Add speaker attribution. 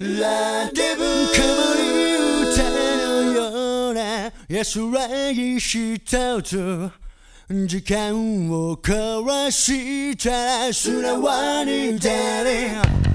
Speaker 1: ラデブ曇り歌のような安らぎした音時間を交わしたら素直に誰